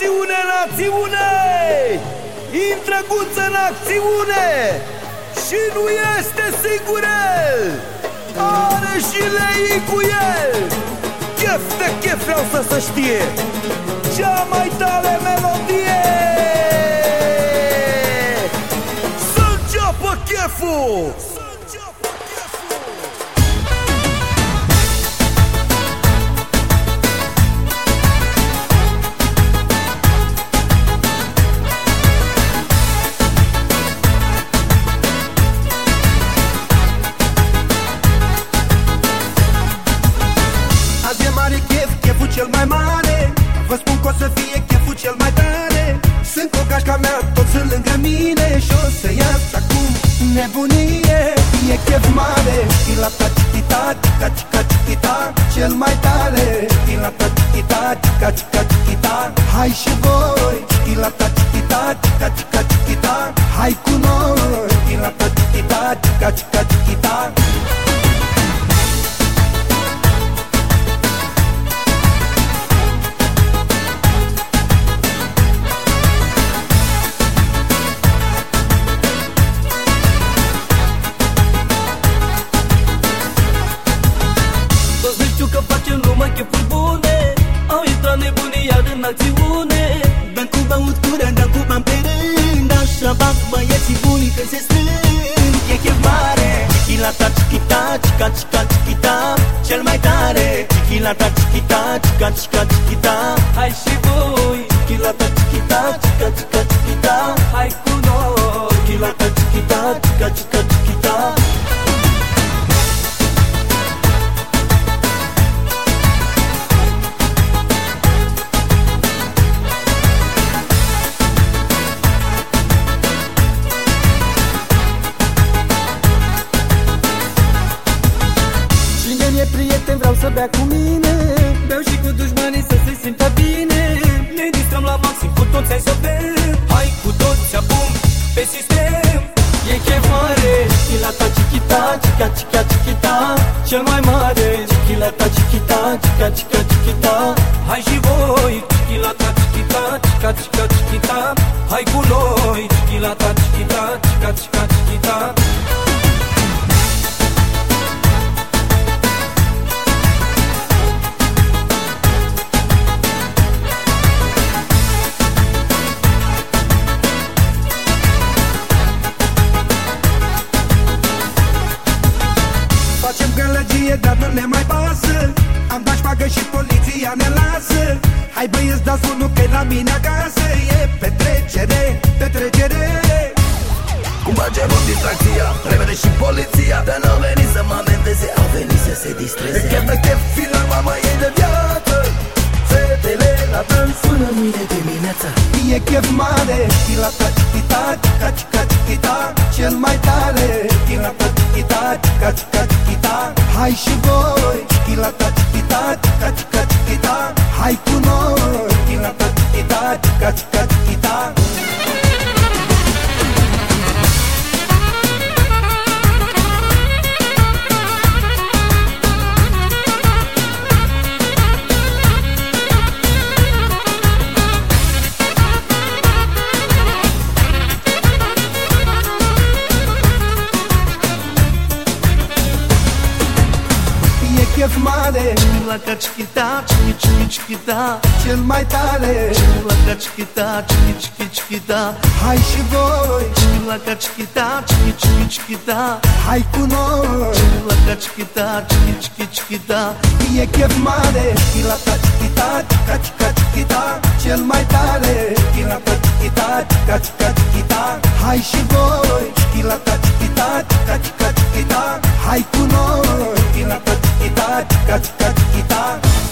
Acțiune, națiune! Intră guță în acțiune! Și nu este singur el! Are și lei cu el! Chef de chef vreau să se știe! Cea mai tare melodie! Să înceapă cheful! Cel mai mare. Vă spun că o să fie cheful cel mai tare. Sunt o gașca mea, toți sunt lângă mine Și o să ias acum. Nebunie E chef mare, tilata chichita, chica chica chichita Cel mai tare, tilata chichita, chica chica chichita Hai și voi, tilata chichita, chica chica chichita Hai cu noi, tilata chichita, chica chica chichita acțiune Dăm cu băut cură, dăm cu bani pe rând Așa fac băieții buni când se strâng. E chef mare Chichilata, chichita, chica, chica, chichita Cel mai tare. Chichilata, chichita, chica, chica, chichita Hai și voi. Chichilata, chichita, chica, chica, chichita Hai cu noi. Chichilata, chichita, chica, chica, chichita să bea cu mine. Beau și cu dușmanii să se simtă bine. Ne distrăm la maxim, cu toți hai să bem. Hai cu toți acum pe sistem. E chef mare Chilata chichita, chica chica chichita. Cel mai mare Chilata chichita, chica chica chichita. Hai și voi gălăgie, dar nu ne mai pasă. Am dat șpagă și poliția ne lasă. Hai băieți, dați unul că la mine acasă. E petrecere, petrecere. Cum facem o distracția, repede și poliția. Dar n-au venit să mă amendeze, au venit să se distreze. E chef de chef, filar, mama e de viață Fetele la dans până mâine dimineața E chef mare, chilata, chichita, chica, chica, chichita Cel mai tare, chilata, chichita, chica, chica, chichita Hai și voi, chilata, chichita, chef mare. La cacichita, cici, cichita Cel mai tare. La cacichita, cici, cichita Hai și voi. La cacichita, cici, cichita Hai cu noi. La cacichita, cici, cichita E chef mare. La cacichita, caci, cacichita Cel mai tare. La cacichita, caci, cacichita Hai și voi. La cacichita, caci, cacichita Hai cu noi. La cacichita kita, chika chika chikita.